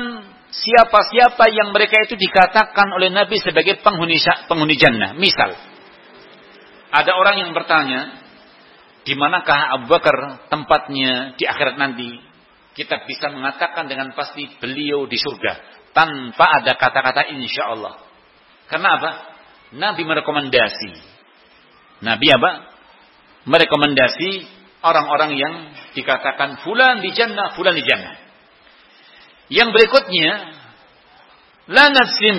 siapa-siapa yang mereka itu dikatakan oleh Nabi sebagai penghuni penghuni jannah. Misal, ada orang yang bertanya, di manakah Abu Bakar tempatnya di akhirat nanti? kita bisa mengatakan dengan pasti beliau di surga tanpa ada kata-kata insya Allah. Karena apa? Nabi merekomendasi. Nabi apa? Merekomendasi orang-orang yang dikatakan fulan di jannah, fulan di jannah. Yang berikutnya, la nafsim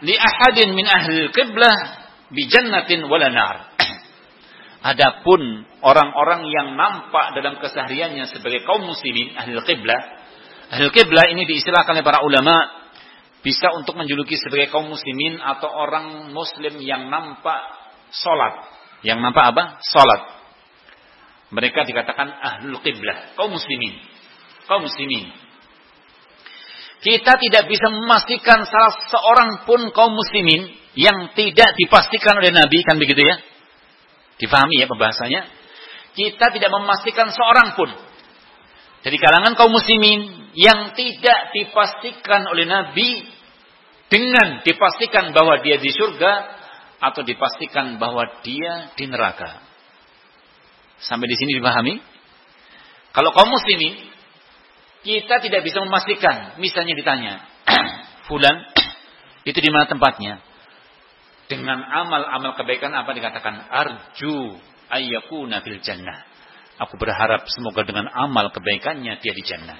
li ahadin min ahli qiblah bi jannatin wala. Adapun orang-orang yang nampak dalam kesehariannya sebagai kaum muslimin ahli qiblah, ahli qiblah ini diistilahkan oleh para ulama bisa untuk menjuluki sebagai kaum muslimin atau orang muslim yang nampak salat. Yang nampak apa? Salat. Mereka dikatakan ahlul qiblah, kaum muslimin. Kaum muslimin. Kita tidak bisa memastikan salah seorang pun kaum muslimin yang tidak dipastikan oleh Nabi kan begitu ya? Difahami ya pembahasannya? Kita tidak memastikan seorang pun dari kalangan kaum muslimin yang tidak dipastikan oleh Nabi dengan dipastikan bahwa dia di surga atau dipastikan bahwa dia di neraka. Sampai di sini dipahami? Kalau kaum muslimin kita tidak bisa memastikan, misalnya ditanya, [clears throat] fulan itu di mana tempatnya? Dengan amal-amal kebaikan apa dikatakan arju ayyakuna fil jannah. Aku berharap semoga dengan amal kebaikannya dia di jannah.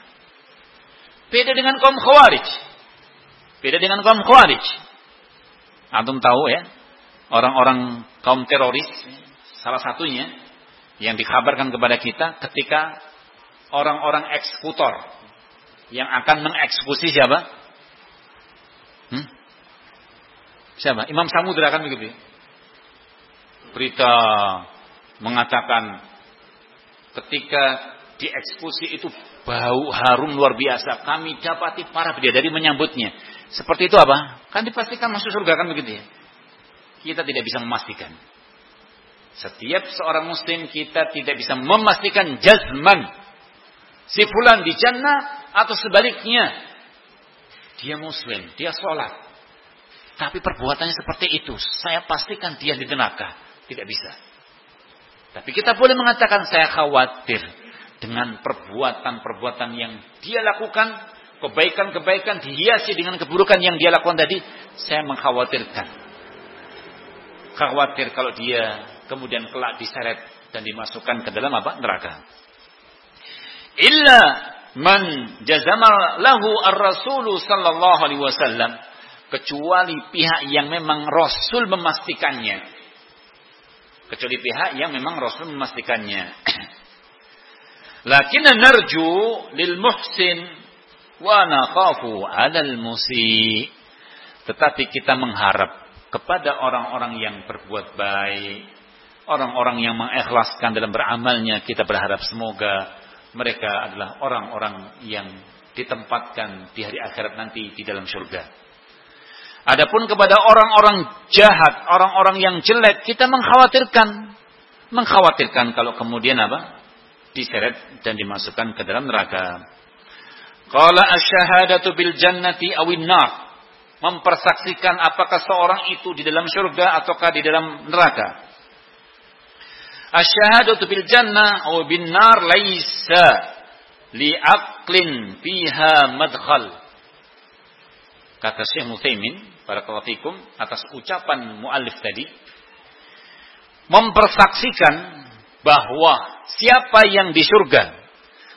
Beda dengan kaum khawarij. Beda dengan kaum khawarij. Antum tahu ya, orang-orang kaum teroris salah satunya yang dikabarkan kepada kita ketika orang-orang eksekutor yang akan mengeksekusi siapa? Siapa? Imam Samudra kan begitu. Berita mengatakan ketika dieksekusi itu bau harum luar biasa. Kami dapati para bidadari menyambutnya. Seperti itu apa? Kan dipastikan masuk surga kan begitu ya. Kita tidak bisa memastikan. Setiap seorang muslim kita tidak bisa memastikan jazman. Si fulan di jannah atau sebaliknya. Dia muslim, dia sholat. Tapi perbuatannya seperti itu. Saya pastikan dia di neraka. Tidak bisa. Tapi kita boleh mengatakan saya khawatir dengan perbuatan-perbuatan yang dia lakukan, kebaikan-kebaikan dihiasi dengan keburukan yang dia lakukan tadi, saya mengkhawatirkan. Khawatir kalau dia kemudian kelak diseret dan dimasukkan ke dalam apa? Neraka. Illa man jazamal lahu ar-rasulu sallallahu alaihi wasallam kecuali pihak yang memang Rasul memastikannya. Kecuali pihak yang memang Rasul memastikannya. [clears throat] Lakin narju lil muhsin wa nakhafu 'alal musi. Tetapi kita mengharap kepada orang-orang yang berbuat baik, orang-orang yang mengikhlaskan dalam beramalnya, kita berharap semoga mereka adalah orang-orang yang ditempatkan di hari akhirat nanti di dalam surga. Adapun kepada orang-orang jahat, orang-orang yang jelek, kita mengkhawatirkan. Mengkhawatirkan kalau kemudian apa? Diseret dan dimasukkan ke dalam neraka. Qala asyhadatu bil jannati awin nar. Mempersaksikan apakah seorang itu di dalam surga ataukah di dalam neraka. Asyhadatu bil jannah aw bin nar laisa li'aqlin fiha madkhal Kata Syekh Muthaimin, barakallahu fikum, atas ucapan muallif tadi, mempersaksikan bahwa siapa yang di surga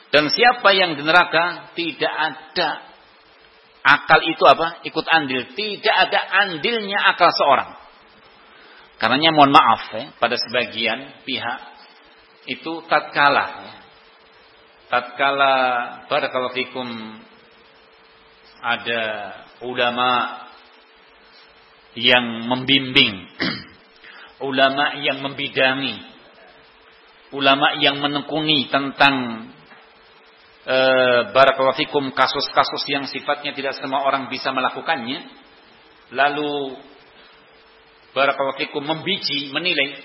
dan siapa yang di neraka tidak ada akal itu apa? Ikut andil. Tidak ada andilnya akal seorang. Karenanya mohon maaf ya, pada sebagian pihak itu tatkala ya, tatkala barakallahu fikum ada ulama yang membimbing, [clears throat] ulama yang membidangi, ulama yang menekuni tentang e, barakallahu fikum kasus-kasus yang sifatnya tidak semua orang bisa melakukannya, lalu barakallahu fikum membiji, menilai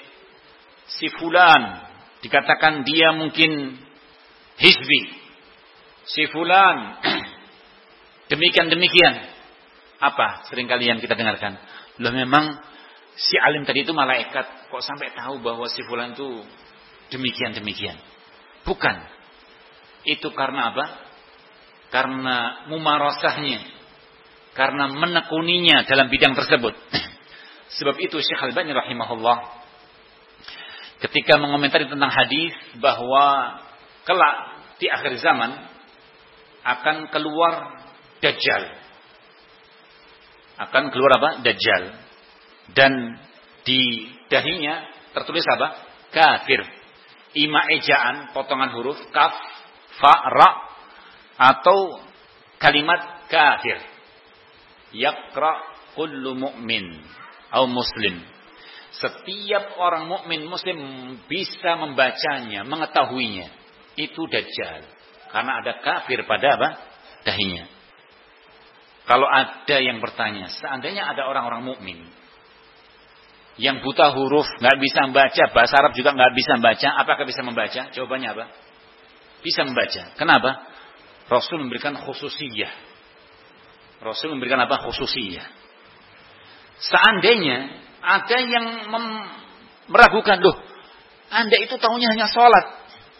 si fulan. Dikatakan dia mungkin hizbi, si fulan [clears throat] demikian demikian apa sering kali yang kita dengarkan? Loh memang si alim tadi itu malaikat. Kok sampai tahu bahwa si fulan itu demikian-demikian? Bukan. Itu karena apa? Karena mumarasahnya. Karena menekuninya dalam bidang tersebut. [clears throat] Sebab itu Syekh Al-Bani rahimahullah ketika mengomentari tentang hadis bahwa kelak di akhir zaman akan keluar dajjal akan keluar apa? Dajjal. Dan di dahinya tertulis apa? Kafir. Ima ejaan, potongan huruf kaf, fa, ra atau kalimat kafir. Yakra kullu mu'min atau muslim. Setiap orang mukmin muslim bisa membacanya, mengetahuinya. Itu dajjal. Karena ada kafir pada apa? Dahinya. Kalau ada yang bertanya, seandainya ada orang-orang mukmin yang buta huruf, nggak bisa membaca, bahasa Arab juga nggak bisa membaca, apakah bisa membaca? Jawabannya apa? Bisa membaca. Kenapa? Rasul memberikan khususiyah. Rasul memberikan apa? Khususiyah. Seandainya ada yang meragukan, loh, Anda itu tahunya hanya sholat,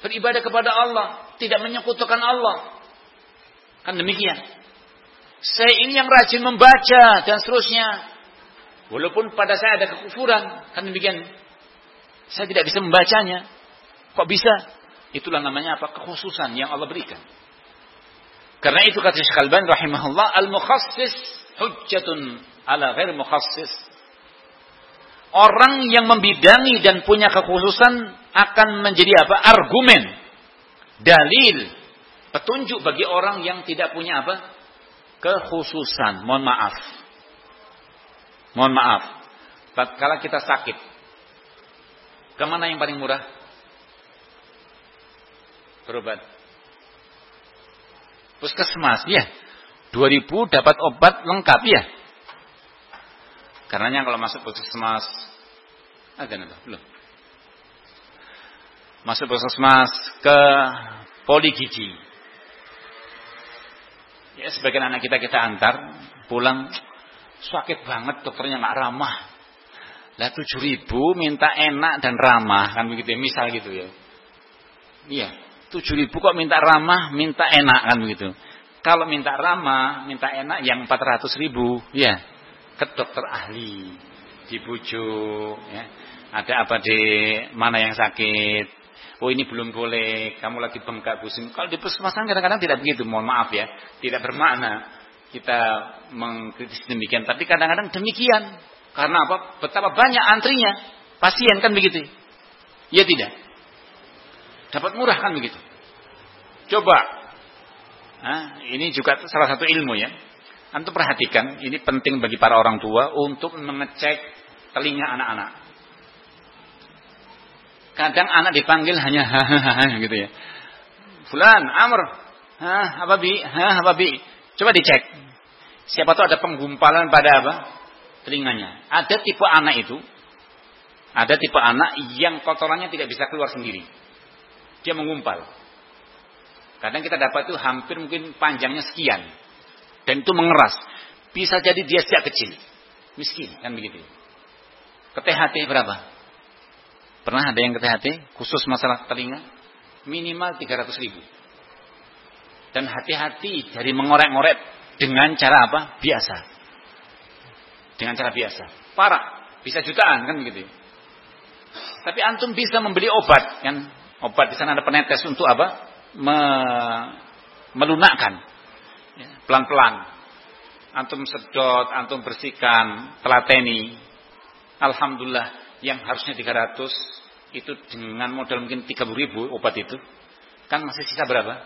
beribadah kepada Allah, tidak menyekutukan Allah. Kan demikian. Saya ini yang rajin membaca dan seterusnya. Walaupun pada saya ada kekufuran, kan demikian. Saya tidak bisa membacanya. Kok bisa? Itulah namanya apa? Kekhususan yang Allah berikan. Karena itu kata Syekh Al-Ban rahimahullah, al-mukhassis hujjatun ala ghair mukhassis. Orang yang membidangi dan punya kekhususan akan menjadi apa? Argumen, dalil, petunjuk bagi orang yang tidak punya apa? Kekhususan. Mohon maaf. Mohon maaf. Tatkala kita sakit, ke mana yang paling murah? Berobat. Puskesmas, ya. 2000 dapat obat lengkap, ya. Karenanya kalau masuk puskesmas, ada nih, belum. Masuk puskesmas ke poligigi Ya sebagian anak kita kita antar pulang sakit banget dokternya nggak ramah. Lah tujuh ribu minta enak dan ramah kan begitu ya misal gitu ya. Iya tujuh ribu kok minta ramah minta enak kan begitu. Kalau minta ramah minta enak yang empat ratus ribu ya ke dokter ahli dibujuk ya. Ada apa di mana yang sakit oh ini belum boleh, kamu lagi bengkak pusing. Kalau di puskesmas kadang-kadang tidak begitu, mohon maaf ya, tidak bermakna kita mengkritis demikian, tapi kadang-kadang demikian. Karena apa? Betapa banyak antrinya, pasien kan begitu. Ya tidak. Dapat murah kan begitu. Coba. Nah, ini juga salah satu ilmu ya. Antum perhatikan, ini penting bagi para orang tua untuk mengecek telinga anak-anak. Kadang anak dipanggil hanya hahaha gitu ya. Fulan, Amr, hah, apa bi? Hah, apa bi? Coba dicek. Siapa tahu ada penggumpalan pada apa? Telinganya. Ada tipe anak itu. Ada tipe anak yang kotorannya tidak bisa keluar sendiri. Dia mengumpal. Kadang kita dapat itu hampir mungkin panjangnya sekian. Dan itu mengeras. Bisa jadi dia sejak kecil. Miskin, kan begitu. Ke THT berapa? Pernah ada yang ke THT? Khusus masalah telinga? Minimal 300 ribu. Dan hati-hati dari mengorek-ngorek dengan cara apa? Biasa. Dengan cara biasa. Parah. Bisa jutaan kan begitu. Tapi antum bisa membeli obat kan? Obat di sana ada penetes untuk apa? Me melunakkan. Ya, pelan-pelan. Antum sedot, antum bersihkan, telateni. Alhamdulillah yang harusnya 300 itu dengan modal mungkin 30 ribu obat itu. Kan masih sisa berapa?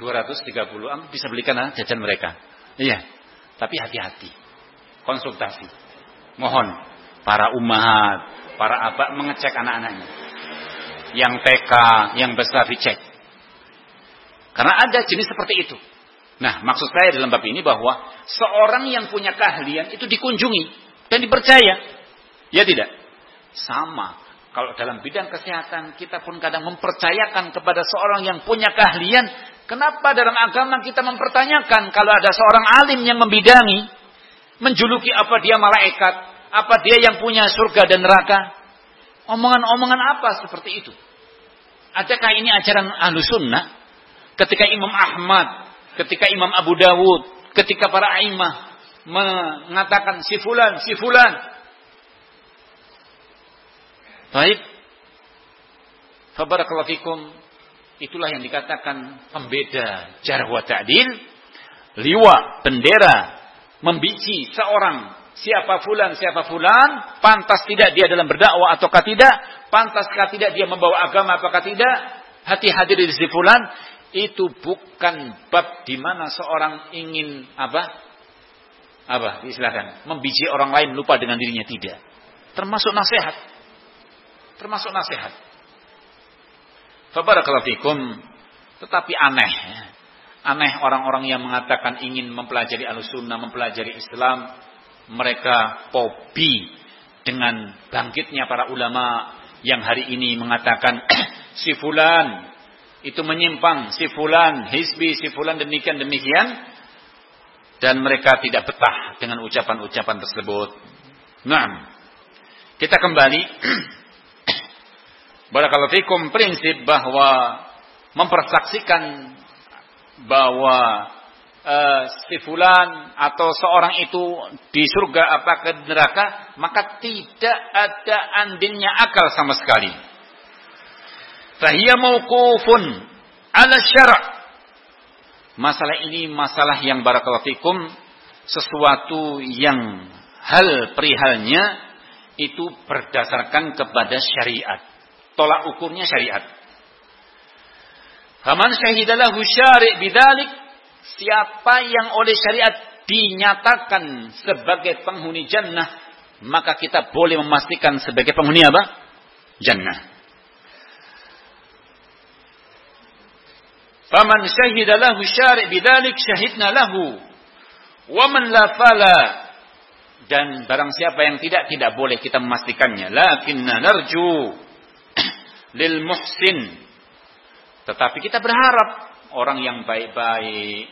230. Antum bisa belikan ah, jajan mereka. Iya. Tapi hati-hati. Konsultasi. Mohon para umat, para abak mengecek anak-anaknya. Yang TK, yang besar dicek. Karena ada jenis seperti itu. Nah, maksud saya dalam bab ini bahwa seorang yang punya keahlian itu dikunjungi dan dipercaya. Ya tidak? Sama. Kalau dalam bidang kesehatan kita pun kadang mempercayakan kepada seorang yang punya keahlian Kenapa dalam agama kita mempertanyakan kalau ada seorang alim yang membidangi, menjuluki apa dia malaikat, apa dia yang punya surga dan neraka? Omongan-omongan apa seperti itu? Adakah ini ajaran ahlu sunnah? Ketika Imam Ahmad, ketika Imam Abu Dawud, ketika para imam mengatakan si fulan. Baik. Fabarakallahu fikum. Itulah yang dikatakan pembeda jarwa ta'dil. Liwa, bendera, membici seorang siapa fulan, siapa fulan, pantas tidak dia dalam berdakwah ataukah tidak, pantaskah tidak dia membawa agama apakah tidak, hati-hati di sisi fulan, itu bukan bab di mana seorang ingin apa? Apa? Silakan. Membici orang lain lupa dengan dirinya tidak. Termasuk nasihat. Termasuk nasihat. Fabarakallahu. Tetapi aneh. Aneh orang-orang yang mengatakan ingin mempelajari al-sunnah, mempelajari Islam. Mereka pobi dengan bangkitnya para ulama yang hari ini mengatakan [clears throat] si fulan itu menyimpang, si fulan hisbi, si fulan demikian demikian dan mereka tidak betah dengan ucapan-ucapan tersebut. Nah, kita kembali [clears throat] Barakallahu fikum prinsip bahwa mempersaksikan bahwa uh, si fulan atau seorang itu di surga apa ke neraka, maka tidak ada andilnya akal sama sekali. Fahiyya mauqufun ala syara' Masalah ini masalah yang barakallahu fikum sesuatu yang hal perihalnya itu berdasarkan kepada syariat tolak ukurnya syariat. Faman syahidalahu syari' bidalik siapa yang oleh syariat dinyatakan sebagai penghuni jannah maka kita boleh memastikan sebagai penghuni apa? Jannah. Faman syahidalahu syari' bidalik syahidna lahu wa man la fala dan barang siapa yang tidak tidak boleh kita memastikannya lakinna narju lil muhsin. Tetapi kita berharap orang yang baik-baik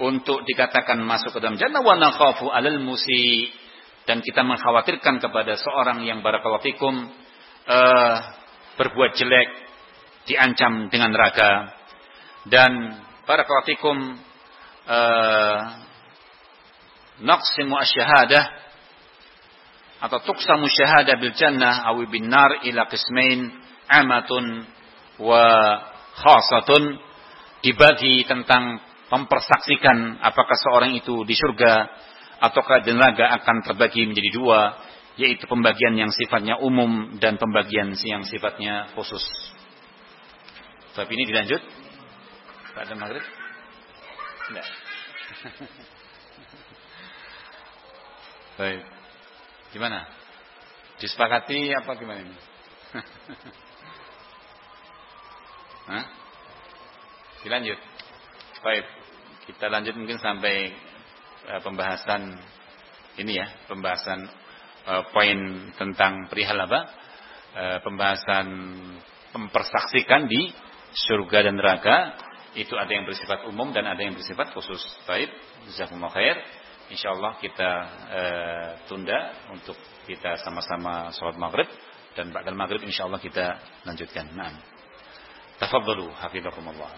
untuk dikatakan masuk ke dalam jannah wa nakhafu alal musi. Dan kita mengkhawatirkan kepada seorang yang barakallahu fikum uh, berbuat jelek diancam dengan neraka dan barakallahu fikum uh, naqsimu asyahadah atau tuksamu syahadah bil jannah awi bin nar ila qismain amatun wa khasatun dibagi tentang mempersaksikan apakah seorang itu di surga ataukah di neraka akan terbagi menjadi dua yaitu pembagian yang sifatnya umum dan pembagian yang sifatnya khusus. Bab ini dilanjut pada maghrib? Tidak. [laughs] Baik. Gimana? Disepakati apa gimana ini? [laughs] Hah? Dilanjut. Baik. Kita lanjut mungkin sampai uh, pembahasan ini ya, pembahasan uh, poin tentang perihal apa? Uh, pembahasan mempersaksikan di surga dan neraka itu ada yang bersifat umum dan ada yang bersifat khusus. Baik, jazakumullah khair. Insyaallah kita tunda untuk kita sama-sama sholat maghrib dan ba'dal maghrib insyaallah kita lanjutkan. Nah. تفضلوا حفظكم الله.